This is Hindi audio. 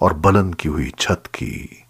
और बलन की हुई छत की